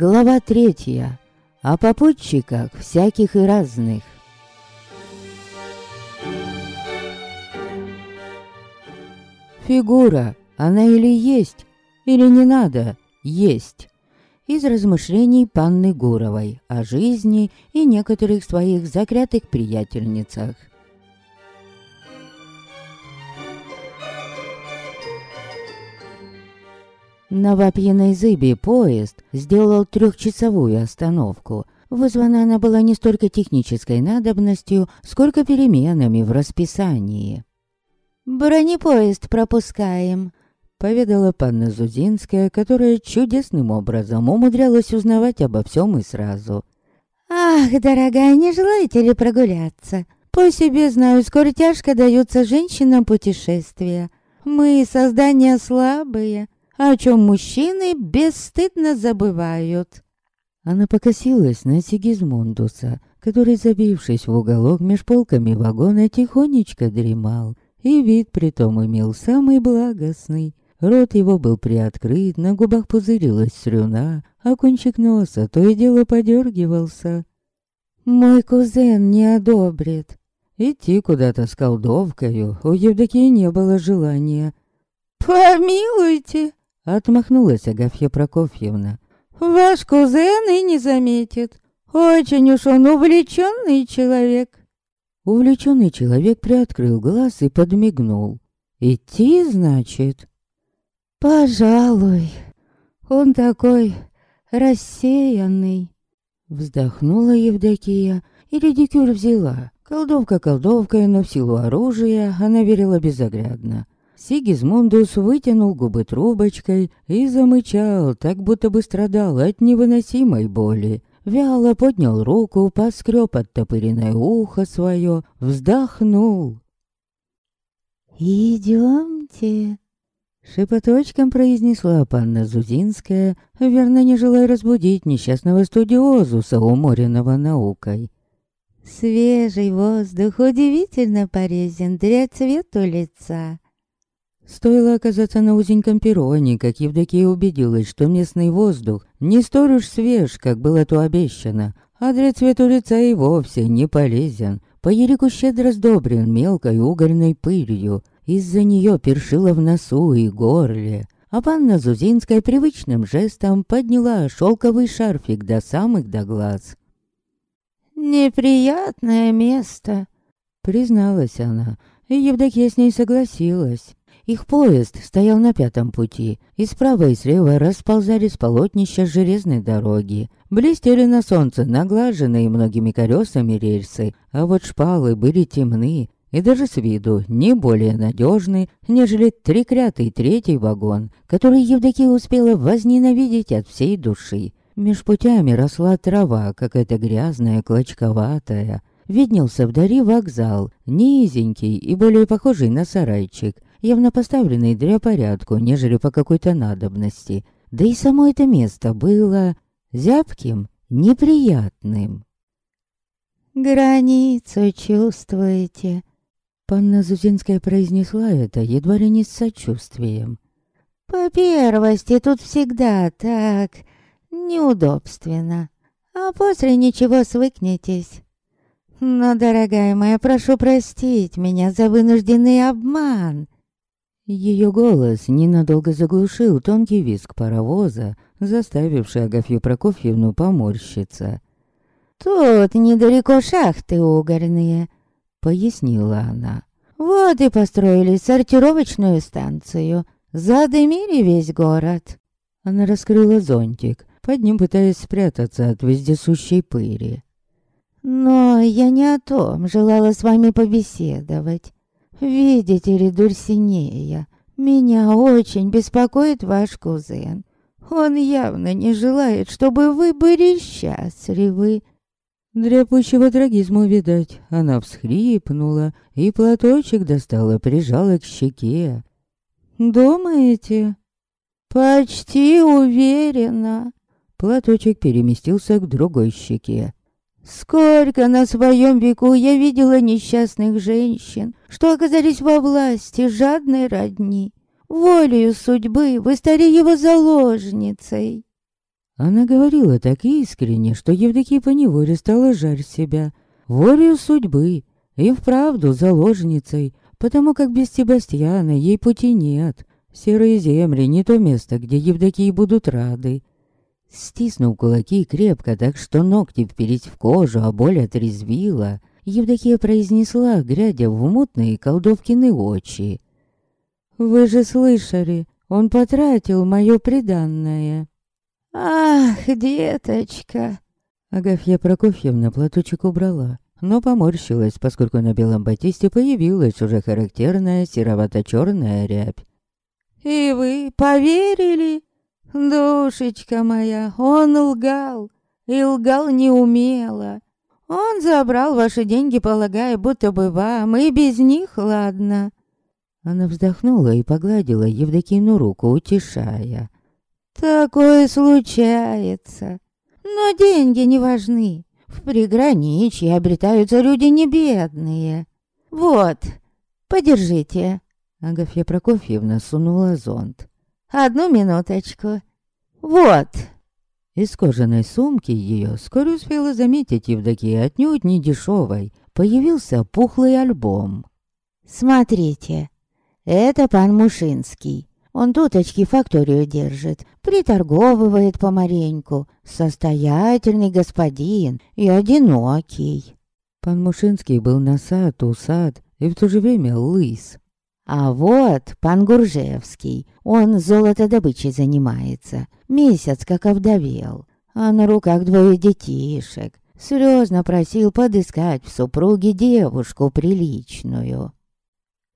Глава третья. О попутчиках всяких и разных. Фигура, она или есть, или не надо, есть. Из размышлений Панны Гуровой о жизни и некоторых своих закрятых приятельницах. На Вапьиной Зыбе поезд сделал трехчасовую остановку. Вызвана она была не столько технической надобностью, сколько переменами в расписании. «Бронепоезд пропускаем», — поведала панна Зузинская, которая чудесным образом умудрялась узнавать обо всем и сразу. «Ах, дорогая, не желаете ли прогуляться? По себе знаю, скоро тяжко даются женщинам путешествия. Мы создания слабые, о чем мужчины бесстыдно забывают». Она покосилась на Сигизмундуса, который, забившись в уголок меж полками вагона, тихонечко дремал, и вид притом имел самый благостный. Рот его был приоткрыт, на губах пузырилась слюна, а кончик носа то и дело подергивался. «Мой кузен не одобрит». Идти куда-то с колдовкою у Евдокии не было желания. «Помилуйте!» — отмахнулась Агафья Прокофьевна. «Ваш кузен и не заметит. Очень уж он увлеченный человек». Увлеченный человек приоткрыл глаз и подмигнул. «Идти, значит?» «Пожалуй. Он такой рассеянный». Вздохнула Евдокия, и редикюр взяла. Колдовка колдовкой, но в силу оружия она верила безоглядно. Сигизмундус вытянул губы трубочкой и замычал, так будто бы страдал от невыносимой боли. Вяло поднял руку, поскреб оттопыренное ухо свое, вздохнул. «Идемте», — шепоточком произнесла панна Зузинская, верно не желая разбудить несчастного студиозуса, уморенного наукой. «Свежий воздух удивительно полезен для цвету лица». Стоило оказаться на узеньком перроне, как Евдокия убедилась, что местный воздух не столь уж свеж, как было то обещано, а для цвету лица и вовсе не полезен. По Ерику щедро сдобрен мелкой угольной пылью, из-за нее першило в носу и горле. А панна Зузинская привычным жестом подняла шелковый шарфик до самых до глаз. «Неприятное место», — призналась она, и Евдокия с ней согласилась. Их поезд стоял на пятом пути, и справа и слева расползались полотнища железной дороги. Блестели на солнце наглаженные многими колесами рельсы, а вот шпалы были темны, и даже с виду не более надежны, нежели трекрятый третий вагон, который Евдокия успела возненавидеть от всей души. Меж путями росла трава, какая-то грязная, клочковатая. Виднелся вдали вокзал, низенький и более похожий на сарайчик, явно поставленный для порядку, нежели по какой-то надобности. Да и само это место было зябким, неприятным. «Границу чувствуете?» Панна Зузинская произнесла это едва ли не с сочувствием. «По первости тут всегда так неудобственно, а после ничего свыкнетесь. Но, дорогая моя, прошу простить меня за вынужденный обман. Ее голос ненадолго заглушил тонкий визг паровоза, заставивший Агафью Прокофьевну поморщиться. «Тут недалеко шахты угольные», — пояснила она. «Вот и построили сортировочную станцию. Задымили весь город». Она раскрыла зонтик, под ним пытаясь спрятаться от вездесущей пыли. «Но я не о том желала с вами побеседовать. Видите ли, Дульсинея, меня очень беспокоит ваш кузен. Он явно не желает, чтобы вы были счастливы. Для пущего трагизма, видать, она всхрипнула и платочек достала, прижала к щеке. «Думаете?» «Почти уверена». Платочек переместился к другой щеке. Сколько на своем веку я видела несчастных женщин, что оказались во власти жадной родни. Волею судьбы вы стали его заложницей. Она говорила так искренне, что Евдокия поневоле стала жарь себя. Волею судьбы, и вправду заложницей, потому как без Себастьяна ей пути нет. Серые земли не то место, где Евдокии будут рады. Стиснув кулаки крепко, так что ногти впились в кожу, а боль отрезвила, Евдокия произнесла, глядя в мутные колдовкины очи. «Вы же слышали, он потратил мое преданное». «Ах, деточка!» Агафья Прокофьевна платочек убрала, но поморщилась, поскольку на белом батисте появилась уже характерная серовато-черная рябь. «И вы поверили? Душечка моя, он лгал, и лгал неумело. Он забрал ваши деньги, полагая, будто бы вам, и без них ладно». Она вздохнула и погладила Евдокину руку, утешая. «Такое случается. Но деньги не важны. В приграничье обретаются люди не бедные. Вот, подержите». Агафья Прокофьевна сунула зонт. «Одну минуточку. Вот». Из кожаной сумки ее скоро успела заметить Евдокия отнюдь не дешевой. Появился пухлый альбом. «Смотрите, это пан Мушинский. Он туточки факторию держит, приторговывает помаленьку. Состоятельный господин и одинокий. Пан Мушинский был насад, усад и в то же время лыс. А вот пан Гуржевский, он золотодобычей занимается. Месяц как овдовел, а на руках двое детишек. Серьезно просил подыскать в супруге девушку приличную.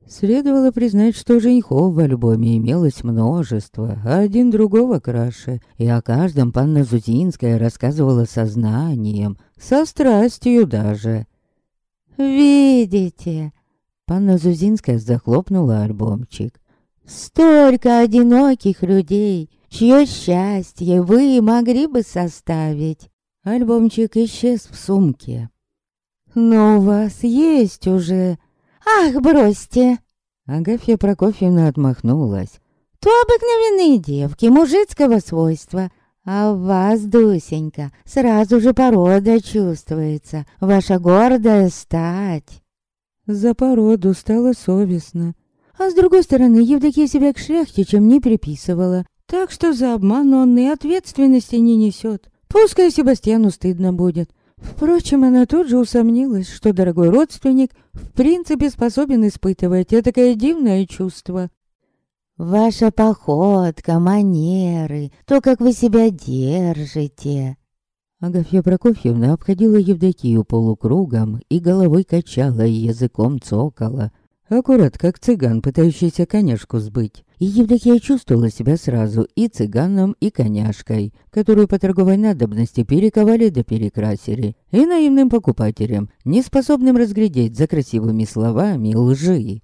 Следовало признать, что женихов в альбоме имелось множество, а один другого краше, и о каждом панна Зузинская рассказывала со знанием, со страстью даже. «Видите?» Панна Зузинская захлопнула альбомчик. «Столько одиноких людей, чье счастье вы могли бы составить!» Альбомчик исчез в сумке. «Но у вас есть уже «Ах, бросьте!» Агафья Прокофьевна отмахнулась. «То обыкновенные девки мужицкого свойства, а в вас, Дусенька, сразу же порода чувствуется, ваша гордая стать». За породу стало совестно. А с другой стороны, Евдокия себя к шляхтичам не приписывала, так что за обман он и ответственности не несет. Пускай Себастьяну стыдно будет. Впрочем, она тут же усомнилась, что дорогой родственник в принципе способен испытывать такое дивное чувство. «Ваша походка, манеры, то, как вы себя держите...» Агафья Прокофьевна обходила Евдокию полукругом и головой качала, и языком цокала. Аккурат, как цыган, пытающийся коняшку сбыть. И Евдокия чувствовала себя сразу и цыганом, и коняшкой, которую по торговой надобности перековали да перекрасили, и наивным покупателем, неспособным разглядеть за красивыми словами лжи.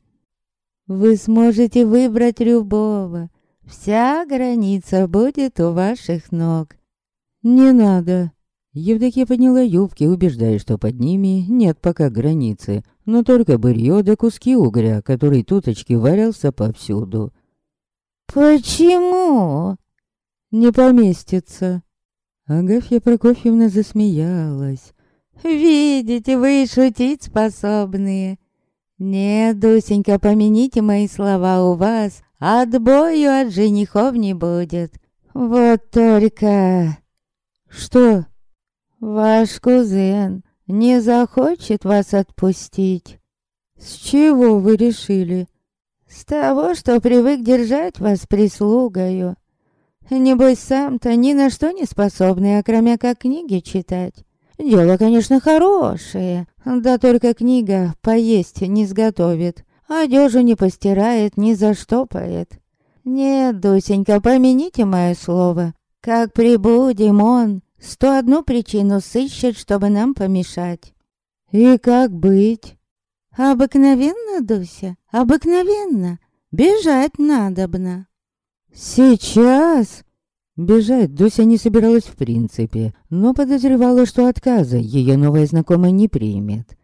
«Вы сможете выбрать любого. Вся граница будет у ваших ног». «Не надо», Евдокия подняла юбки, убеждая, что под ними нет пока границы, но только бырьё да куски угря, который туточки валялся повсюду. «Почему?» «Не поместится». Агафья Прокофьевна засмеялась. «Видите, вы шутить способные. Нет, Дусенька, помяните мои слова у вас, отбою от женихов не будет. Вот только...» «Что?» «Ваш кузен не захочет вас отпустить». «С чего вы решили?» «С того, что привык держать вас прислугою. Небось, сам-то ни на что не способный, окромя как книги читать. Дело, конечно, хорошее, да только книга поесть не сготовит, одежу не постирает, не заштопает. Нет, Дусенька, помяните мое слово. Как прибудем он, Сто одну причину сыщет, чтобы нам помешать. И как быть? Обыкновенно, Дуся, обыкновенно. Бежать надобно. Сейчас? Бежать Дуся не собиралась в принципе, но подозревала, что отказа ее новая знакомая не примет.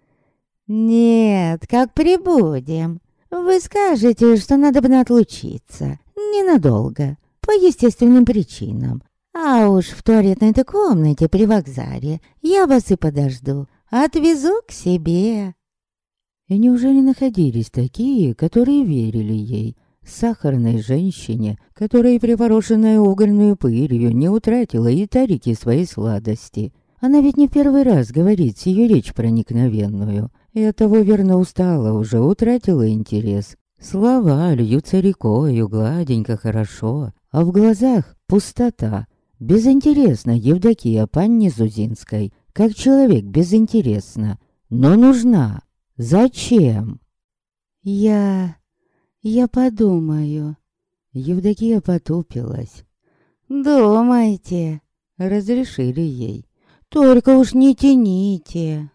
«Нет, как прибудем. Вы скажете, что надо бы отлучиться. Ненадолго, по естественным причинам. А уж в туалетной-то комнате при вокзале я вас и подожду. Отвезу к себе. И неужели находились такие, которые верили ей? Сахарной женщине, которая, приворошенная угольную пылью, не утратила и тарики своей сладости. Она ведь не первый раз говорит ее речь проникновенную. И оттого верно устала уже, утратила интерес. Слова льются рекою, гладенько, хорошо, а в глазах пустота. Безинтересно Евдокия панне Зузинской, как человек безинтересно, но нужна. Зачем? Я... я подумаю. Евдокия потупилась. «Думайте», — разрешили ей. «Только уж не тяните».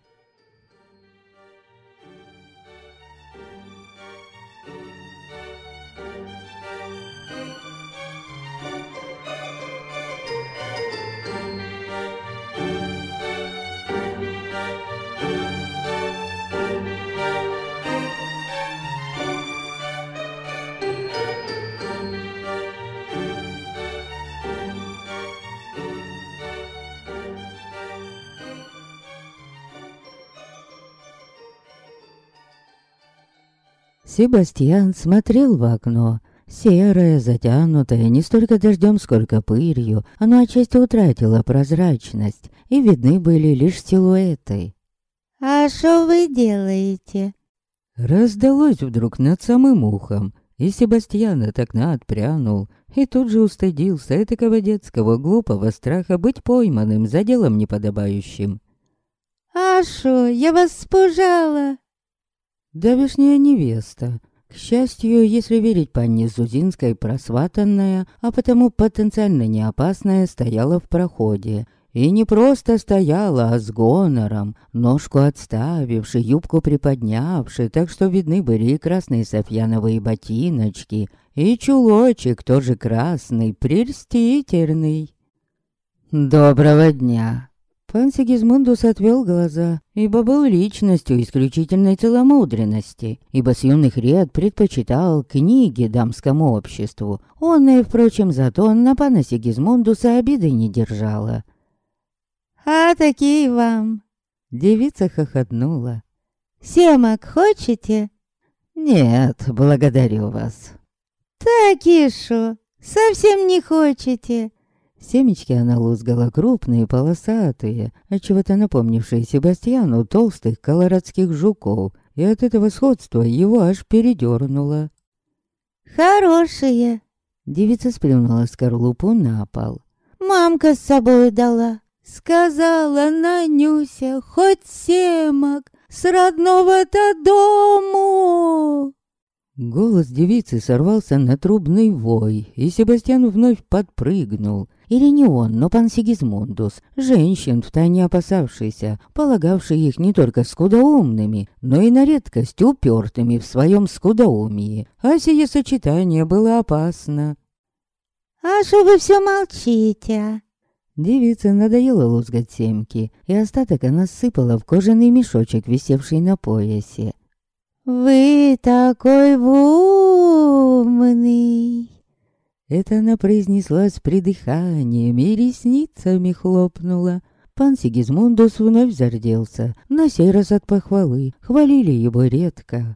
Себастьян смотрел в окно. Серое, затянутое, не столько дождем, сколько пылью, оно отчасти утратило прозрачность, и видны были лишь силуэты. «А что вы делаете?» Раздалось вдруг над самым ухом, и Себастьян от окна отпрянул, и тут же устыдился этакого детского глупого страха быть пойманным за делом неподобающим. «А шо, я вас спужала?» Давешняя невеста. К счастью, если верить панне Зузинской, просватанная, а потому потенциально неопасная, стояла в проходе. И не просто стояла, а с гонором, ножку отставивши, юбку приподнявши, так что видны были и красные софьяновые ботиночки, и чулочек тоже красный, прельстительный. «Доброго дня!» Пан Сигизмундус отвел глаза, ибо был личностью исключительной целомудренности, ибо с юных лет предпочитал книги дамскому обществу. Он и, впрочем, зато на пана Сигизмундуса обиды не держала. «А такие вам!» Девица хохотнула. «Семок хочете?» «Нет, благодарю вас». «Так и шо, совсем не хочете?» Семечки она лузгала крупные, полосатые, отчего-то напомнившие Себастьяну толстых колорадских жуков, и от этого сходства его аж передернуло. «Хорошие!» Девица сплюнула скорлупу на пол. «Мамка с собой дала!» «Сказала Нанюся, хоть семок, с родного-то дому!» Голос девицы сорвался на трубный вой, и Себастьян вновь подпрыгнул. Или не он, но пан Сигизмундус, женщин втайне опасавшийся, полагавший их не только скудоумными, но и на редкость упертыми в своем скудоумии. А сие сочетание было опасно. «А что вы все молчите?» Девица надоела лузгать семки, и остаток она сыпала в кожаный мешочек, висевший на поясе. «Вы такой умный!» Это она произнесла с придыханием и ресницами хлопнула. Пан Сигизмундус вновь зарделся, на сей раз от похвалы, хвалили его редко.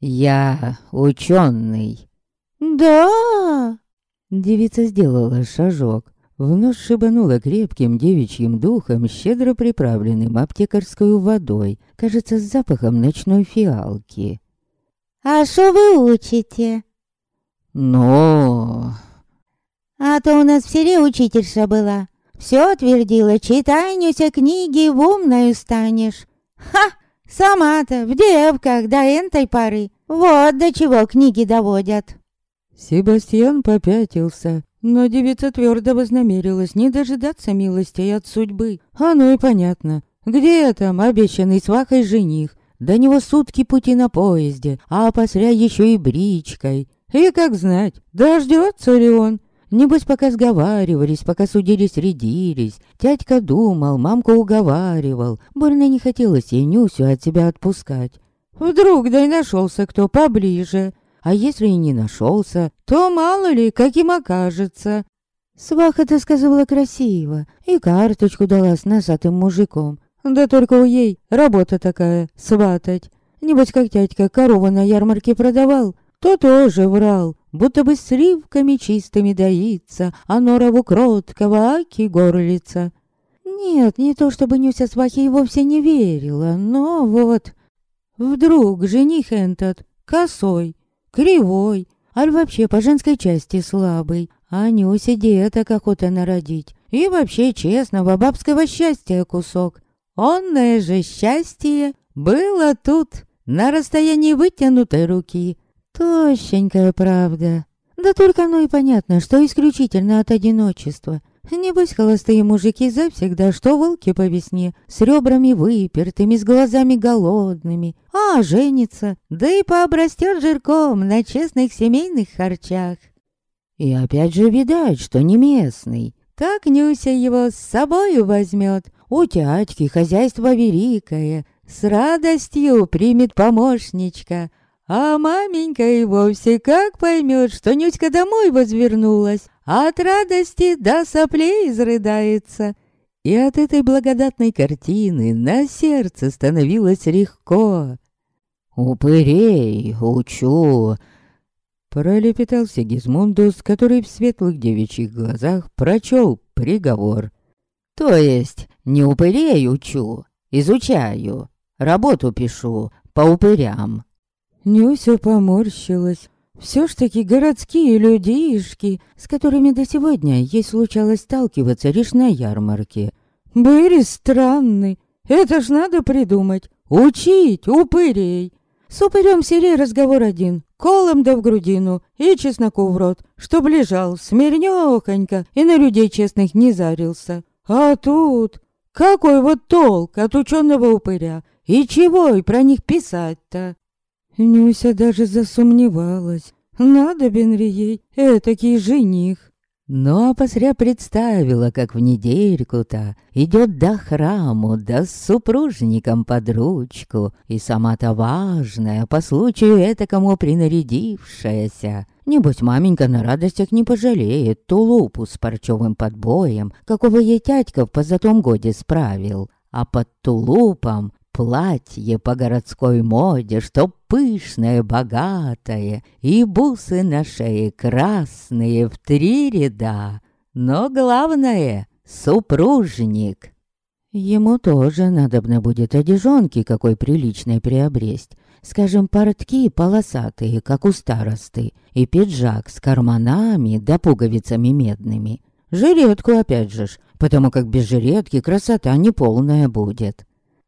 «Я ученый». «Да!» Девица сделала шажок, вновь шибанула крепким девичьим духом, щедро приправленным аптекарской водой, кажется, с запахом ночной фиалки. «А что вы учите?» Но... А то у нас в селе учительша была. Все твердила, читай, Нюся, книги, в умную станешь. Ха! Сама-то в девках до энтой поры. Вот до чего книги доводят. Себастьян попятился, но девица твердо вознамерилась не дожидаться милостей от судьбы. Оно и понятно. Где там обещанный свахой жених? До него сутки пути на поезде, а посря еще и бричкой. И как знать, дождется ли он? Небось, пока сговаривались, пока судились-рядились, дядька думал, мамку уговаривал. Больно не хотелось ей Нюсю от себя отпускать. Вдруг да и нашелся кто поближе. А если и не нашелся, то мало ли, каким окажется. Сваха-то сказывала красиво, и карточку дала с носатым мужиком. Да только у ей работа такая, сватать. Небось, как дядька корову на ярмарке продавал, то тоже врал, будто бы с ривками чистыми доится, а норову кроткого аки горлица. Нет, не то чтобы Нюся свахе и вовсе не верила, но вот... Вдруг жених этот косой, кривой, аль вообще по женской части слабый, а Нюсе деток охота народить. И вообще честного бабского счастья кусок. Онное же счастье было тут, на расстоянии вытянутой руки. Тощенькая правда. Да только оно и понятно, что исключительно от одиночества. Небось, холостые мужики завсегда, что волки по весне, с ребрами выпертыми, с глазами голодными, а женится, да и пообрастет жирком на честных семейных харчах. И опять же видать, что не местный. Так Нюся его с собою возьмет. У тятьки хозяйство великое, с радостью примет помощничка. А маменька и вовсе как поймет, что Нюська домой возвернулась, от радости до соплей изрыдается. И от этой благодатной картины на сердце становилось легко. «Упырей учу!» Пролепетал Сигизмундус, который в светлых девичьих глазах прочел приговор. «То есть не упырей учу, изучаю, работу пишу по упырям». Нюся поморщилась. Все ж таки городские людишки, с которыми до сегодня ей случалось сталкиваться лишь на ярмарке. Были странны. Это ж надо придумать. Учить упырей. С упырем серей разговор один. Колом да в грудину и чесноку в рот, чтоб лежал смирнёхонько и на людей честных не зарился. А тут... Какой вот толк от ученого упыря? И чего и про них писать-то? Нюся даже засомневалась. Надобен ли ей этакий жених? Но посря представила, как в недельку-то идет до храму, да с супружником под ручку, и сама-то важная, по случаю этакому принарядившаяся. Небось, маменька на радостях не пожалеет тулупу с парчевым подбоем, какого ей тятька в позатом годе справил. А под тулупом Платье по городской моде, что пышное, богатое, И бусы на шее красные в три ряда. Но главное — супружник. Ему тоже надобно будет одежонки какой приличной приобресть. Скажем, портки полосатые, как у старосты, и пиджак с карманами да пуговицами медными. Жилетку опять же ж, потому как без жилетки красота неполная будет.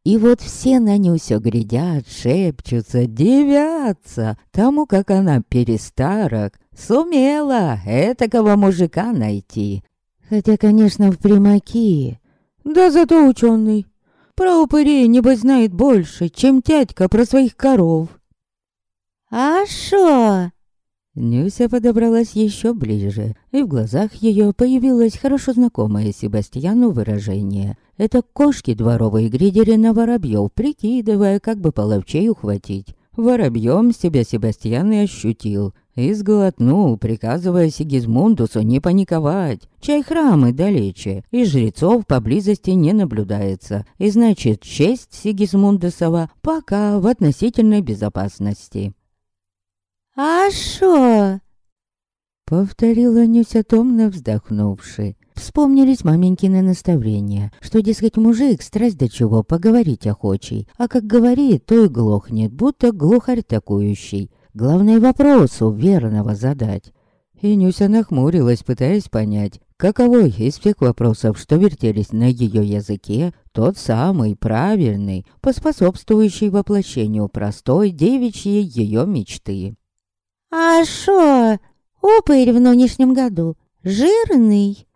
И вот все на Нюсю глядят, шепчутся, девятся тому, как она перестарок сумела этакого мужика найти. Хотя, конечно, в примаки. Да зато ученый. Про упырей, небось, знает больше, чем тятька про своих коров. «А шо?» Нюся подобралась еще ближе, и в глазах ее появилось хорошо знакомое Себастьяну выражение. Это кошки дворовые гридери на воробьев, прикидывая, как бы половчей ухватить. Воробьем себя Себастьян и ощутил, и сглотнул, приказывая Сигизмундусу не паниковать. Чай храмы далече, и жрецов поблизости не наблюдается, и значит, честь Сигизмундусова пока в относительной безопасности. «А шо?» Повторила Нюся томно вздохнувши. Вспомнились маменькины наставления, что, дескать, мужик страсть до чего поговорить охочий, а как говорит, то и глохнет, будто глухарь такующий. Главное вопросу верного задать. И Нюся нахмурилась, пытаясь понять, каковой из всех вопросов, что вертелись на ее языке, тот самый правильный, поспособствующий воплощению простой девичьей ее мечты. «А шо, упырь в нынешнем году жирный?»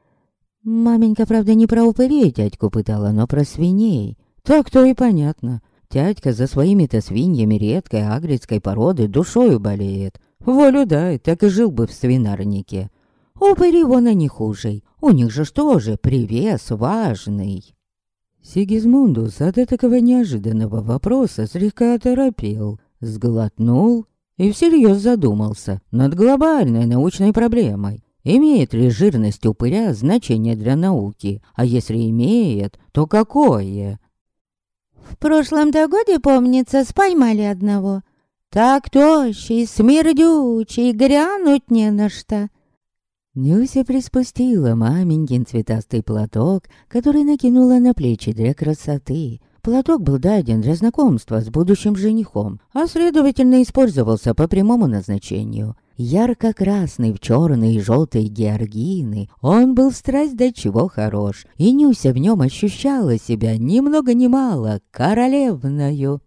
Маменька, правда, не про упырей дядьку пытала, но про свиней. Так-то и понятно. Тядька за своими-то свиньями редкой агрецкой породы душою болеет. Волю дай, так и жил бы в свинарнике. Упыри вон они хуже. У них же что же, привес важный. Сигизмундус от этого неожиданного вопроса слегка оторопел, сглотнул и всерьез задумался над глобальной научной проблемой. Имеет ли жирность упыря значение для науки? А если имеет, то какое? В прошлом-то годе, помнится, споймали одного. Так тощий, смердючий, грянуть не на что. Нюся приспустила маменькин цветастый платок, который накинула на плечи для красоты. Платок был даден для знакомства с будущим женихом, а следовательно использовался по прямому назначению. Ярко-красный в черные и желтые георгины, он был страсть до чего хорош, и Нюся в нем ощущала себя ни много ни мало королевною.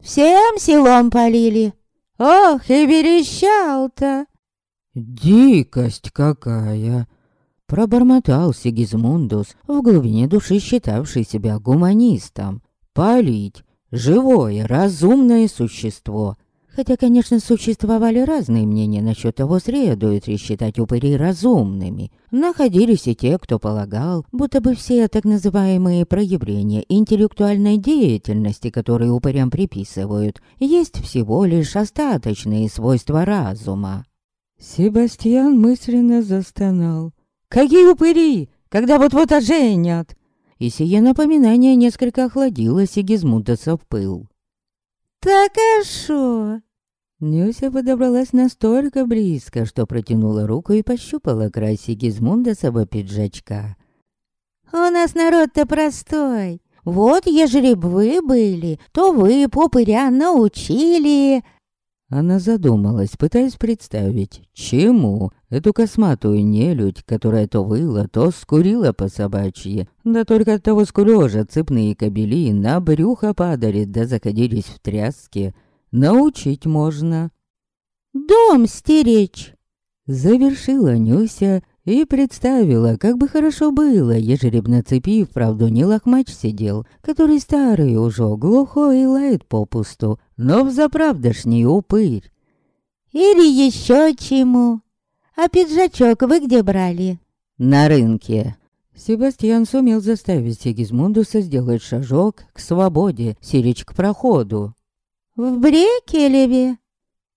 «Всем селом полили! Ох, и верещал-то!» «Дикость какая!» Пробормотал Сигизмундус, в глубине души считавший себя гуманистом. «Полить! Живое, разумное существо!» Хотя, конечно, существовали разные мнения насчет того, следует ли считать упырей разумными. Находились и те, кто полагал, будто бы все так называемые проявления интеллектуальной деятельности, которые упырям приписывают, есть всего лишь остаточные свойства разума. Себастьян мысленно застонал. «Какие упыри! Когда вот-вот оженят!» И сие напоминание несколько охладило Сигизмундаса в пыл. «Так а шо?» Нюся подобралась настолько близко, что протянула руку и пощупала край Сигизмундасова пиджачка. «У нас народ-то простой. Вот, ежели б вы были, то вы, попыря, научили, она задумалась, пытаясь представить, чему эту косматую нелюдь, которая то выла, то скурила по собачьи. Да только от того скурёжа цепные кобели на брюхо падали, да заходились в тряске. Научить можно. «Дом стеречь!» Завершила Нюся и представила, как бы хорошо было, ежели б на цепи вправду не лохмач сидел, который старый уже, глухой и лает попусту, но взаправдошний упырь. Или еще чему? А пиджачок вы где брали? На рынке. Себастьян сумел заставить Сигизмундуса сделать шажок к свободе, сирич к проходу. В Брекелеве?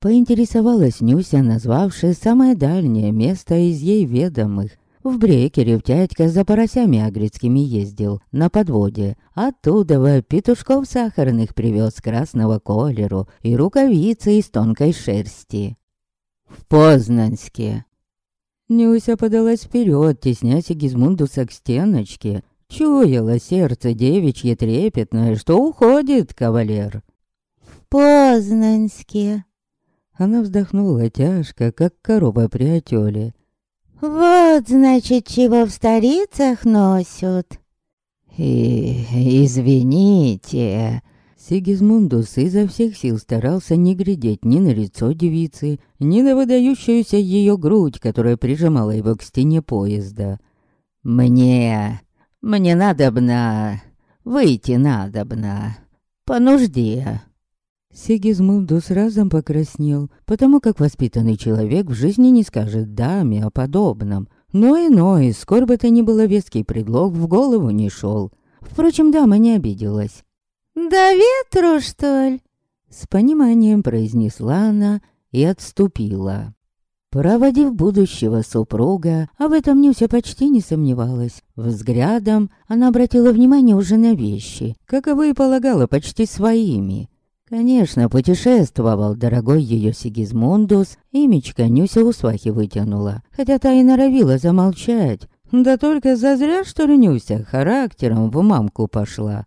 Поинтересовалась Нюся, назвавшая самое дальнее место из ей ведомых. В Брекере в тядька за поросями агрицкими ездил, на подводе. Оттуда петушков сахарных привез красного колеру и рукавицы из тонкой шерсти. В Познанске. Нюся подалась вперед, тесня Сигизмундуса к стеночке. Чуяло сердце девичье трепетное, что уходит кавалер. «В Познанске!» Она вздохнула тяжко, как корова при отёле. Вот, значит, чего в столицах носят. И, извините. Сигизмундус изо всех сил старался не глядеть ни на лицо девицы, ни на выдающуюся ее грудь, которая прижимала его к стене поезда. «Мне... мне надобно... выйти надобно. По нужде». Сигизмундус разом покраснел, потому как воспитанный человек в жизни не скажет даме о подобном. Но иной, сколь бы то ни было веский предлог, в голову не шел. Впрочем, дама не обиделась. «Да ветру, что ли?» С пониманием произнесла она и отступила. Проводив будущего супруга, а в этом Нюся почти не сомневалась, взглядом она обратила внимание уже на вещи, каковы и полагала почти своими. Конечно, путешествовал дорогой ее Сигизмундус, имечко Нюся у свахи вытянула, хотя та и норовила замолчать. Да только зазря, что ли, Нюся характером в мамку пошла.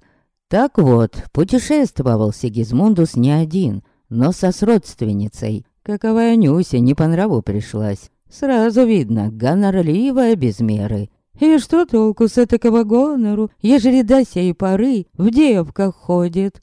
Так вот, путешествовал Сигизмундус не один, но со сродственницей. Каковая Нюся не по нраву пришлась. Сразу видно, гонорливая без меры. И что толку с этакого гонору, ежели до сей поры в девках ходит?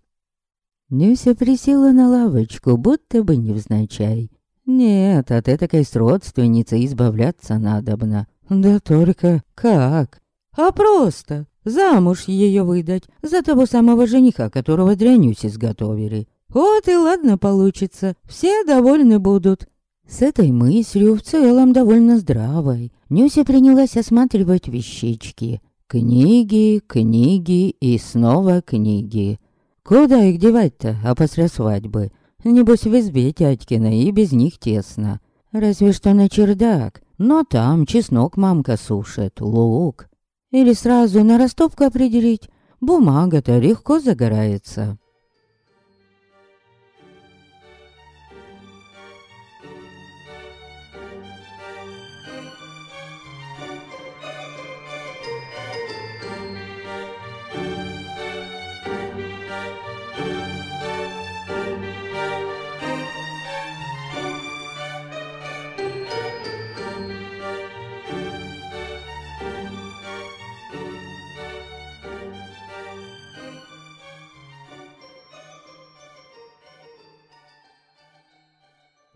Нюся присела на лавочку, будто бы невзначай. Нет, от этой родственницы избавляться надобно. Да только как? А просто замуж ее выдать за того самого жениха, которого для изготовили. Вот и ладно получится, все довольны будут. С этой мыслью в целом довольно здравой. Нюся принялась осматривать вещички. Книги, книги и снова книги. Куда их девать-то, а после свадьбы? Небось, в избе Тятькина и без них тесно. Разве что на чердак, но там чеснок мамка сушит, лук. Или сразу на ростовку определить, бумага-то легко загорается.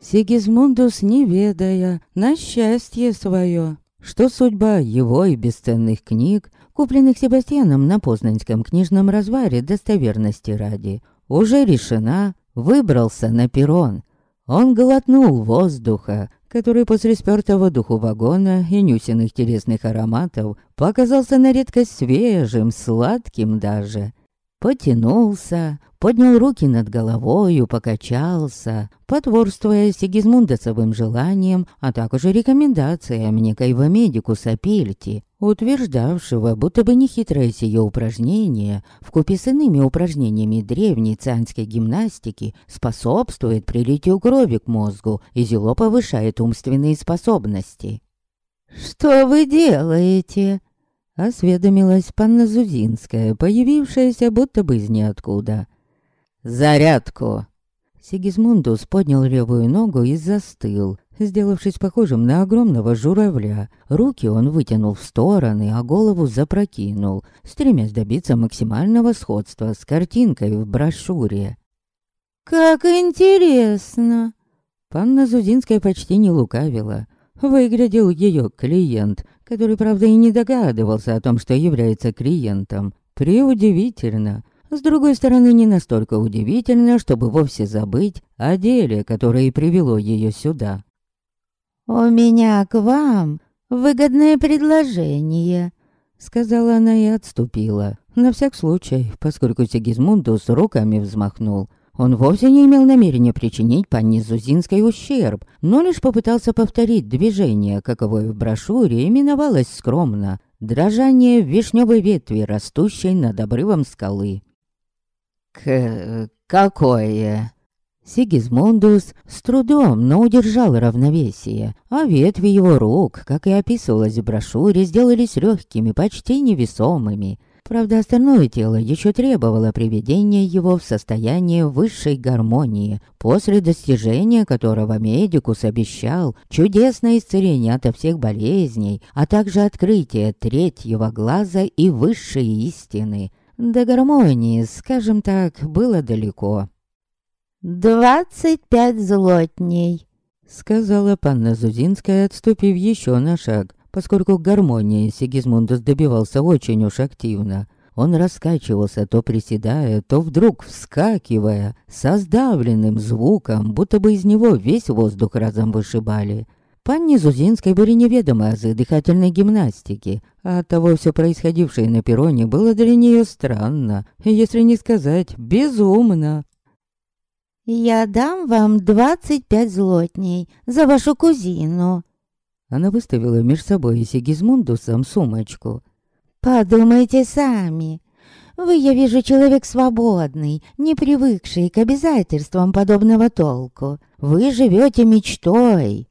Сигизмундус, не ведая, на счастье свое, что судьба его и бесценных книг, купленных Себастьяном на Познанском книжном разваре достоверности ради, уже решена, выбрался на перрон. Он глотнул воздуха, который после спёртого духу вагона и нюсенных телесных ароматов показался на редкость свежим, сладким даже. Потянулся, поднял руки над головою, покачался, потворствуя Сигизмундасовым желанием, а также рекомендациям некоего медику Сапельти, утверждавшего, будто бы нехитрое сие упражнение, вкупе с иными упражнениями древней цианской гимнастики, способствует прилитию крови к мозгу и зело повышает умственные способности. «Что вы делаете?» Осведомилась панна Зузинская, появившаяся будто бы из ниоткуда. «Зарядку!» Сигизмундус поднял левую ногу и застыл, сделавшись похожим на огромного журавля. Руки он вытянул в стороны, а голову запрокинул, стремясь добиться максимального сходства с картинкой в брошюре. «Как интересно!» Панна Зузинская почти не лукавила. Выглядел ее клиент, который, правда, и не догадывался о том, что является клиентом. Преудивительно. С другой стороны, не настолько удивительно, чтобы вовсе забыть о деле, которое и привело ее сюда. «У меня к вам выгодное предложение», — сказала она и отступила. На всяк случай, поскольку Сигизмундус руками взмахнул. Он вовсе не имел намерения причинить панне Зузинской ущерб, но лишь попытался повторить движение, каковое в брошюре именовалось скромно «Дрожание вишневой ветви, растущей над обрывом скалы». «К... какое?» Сигизмундус с трудом, но удержал равновесие, а ветви его рук, как и описывалось в брошюре, сделались легкими, почти невесомыми. Правда, остальное тело еще требовало приведения его в состояние высшей гармонии, после достижения которого медикус обещал чудесное исцеление ото всех болезней, а также открытие третьего глаза и высшей истины. До гармонии, скажем так, было далеко. «Двадцать пять злотней», — сказала панна Зузинская, отступив еще на шаг поскольку гармонии Сигизмундус добивался очень уж активно. Он раскачивался, то приседая, то вдруг вскакивая, со сдавленным звуком, будто бы из него весь воздух разом вышибали. Панне Зузинской были неведомы азы дыхательной гимнастики, а оттого все происходившее на перроне было для нее странно, если не сказать безумно. «Я дам вам двадцать пять злотней за вашу кузину», она выставила между собой и Сигизмундусом сумочку. «Подумайте сами. Вы, я вижу, человек свободный, не привыкший к обязательствам подобного толку. Вы живете мечтой».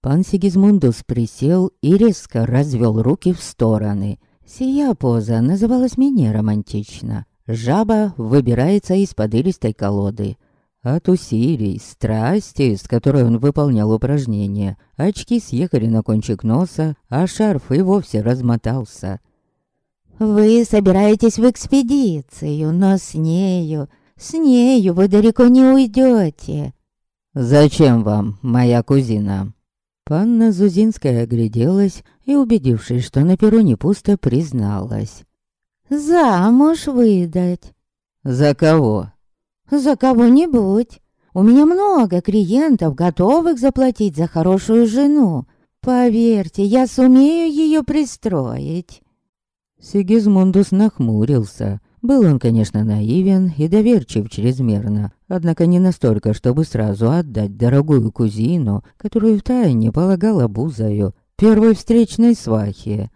Пан Сигизмундус присел и резко развел руки в стороны. Сия поза называлась менее романтично. Жаба выбирается из-под колоды. От усилий, страсти, с которой он выполнял упражнения, очки съехали на кончик носа, а шарф и вовсе размотался. «Вы собираетесь в экспедицию, но с нею, с нею вы далеко не уйдете». «Зачем вам, моя кузина?» Панна Зузинская огляделась и, убедившись, что на перроне пусто, призналась. «Замуж выдать». «За кого?» За кого-нибудь. У меня много клиентов, готовых заплатить за хорошую жену. Поверьте, я сумею ее пристроить». Сигизмундус нахмурился. Был он, конечно, наивен и доверчив чрезмерно, однако не настолько, чтобы сразу отдать дорогую кузину, которую втайне полагал обузою, первой встречной свахе.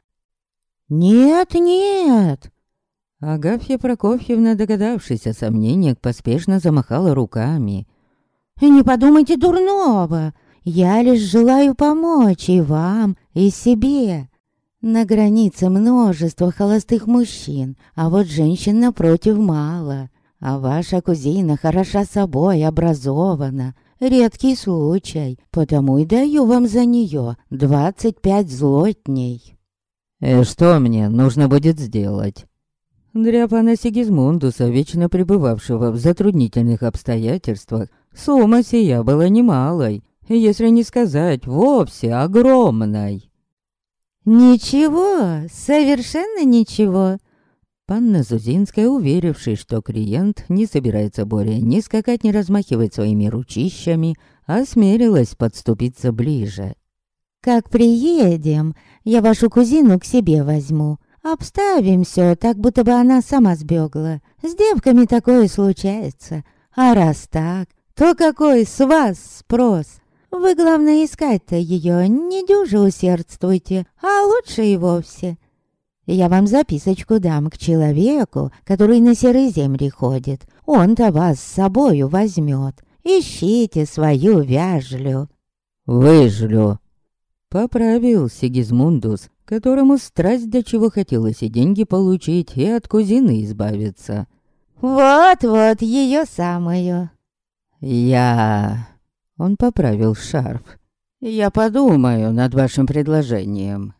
«Нет, нет!» Агафья Прокофьевна, догадавшись о сомнениях, поспешно замахала руками. «Не подумайте дурного! Я лишь желаю помочь и вам, и себе. На границе множество холостых мужчин, а вот женщин напротив мало. А ваша кузина хороша собой, образована. Редкий случай, потому и даю вам за нее двадцать пять злотней. И э, что мне нужно будет сделать? Для пана Сигизмундуса, вечно пребывавшего в затруднительных обстоятельствах, сумма сия была немалой, если не сказать вовсе огромной. «Ничего, совершенно ничего». Панна Зузинская, уверившись, что клиент не собирается более ни скакать, ни размахивать своими ручищами, осмелилась подступиться ближе. «Как приедем, я вашу кузину к себе возьму. Обставим все, так будто бы она сама сбегла. С девками такое случается. А раз так, то какой с вас спрос? Вы, главное, искать-то ее не дюже усердствуйте, а лучше и вовсе. Я вам записочку дам к человеку, который на серой земле ходит. Он-то вас с собою возьмет. Ищите свою вяжлю. Выжлю. Поправил Сигизмундус, которому страсть до чего хотелось и деньги получить, и от кузины избавиться. Вот-вот ее самую. Я... Он поправил шарф. «Я подумаю над вашим предложением».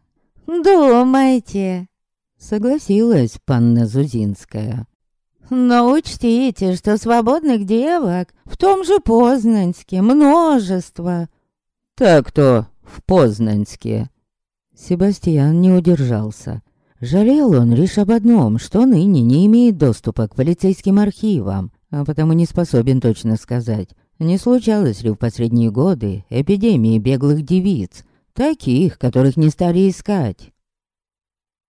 «Думайте», — согласилась панна Зузинская. «Но учтите, что свободных девок в том же Познанске множество». «Так-то в Познанске». Себастьян не удержался. Жалел он лишь об одном, что ныне не имеет доступа к полицейским архивам, а потому не способен точно сказать, не случалось ли в последние годы эпидемии беглых девиц, таких, которых не стали искать?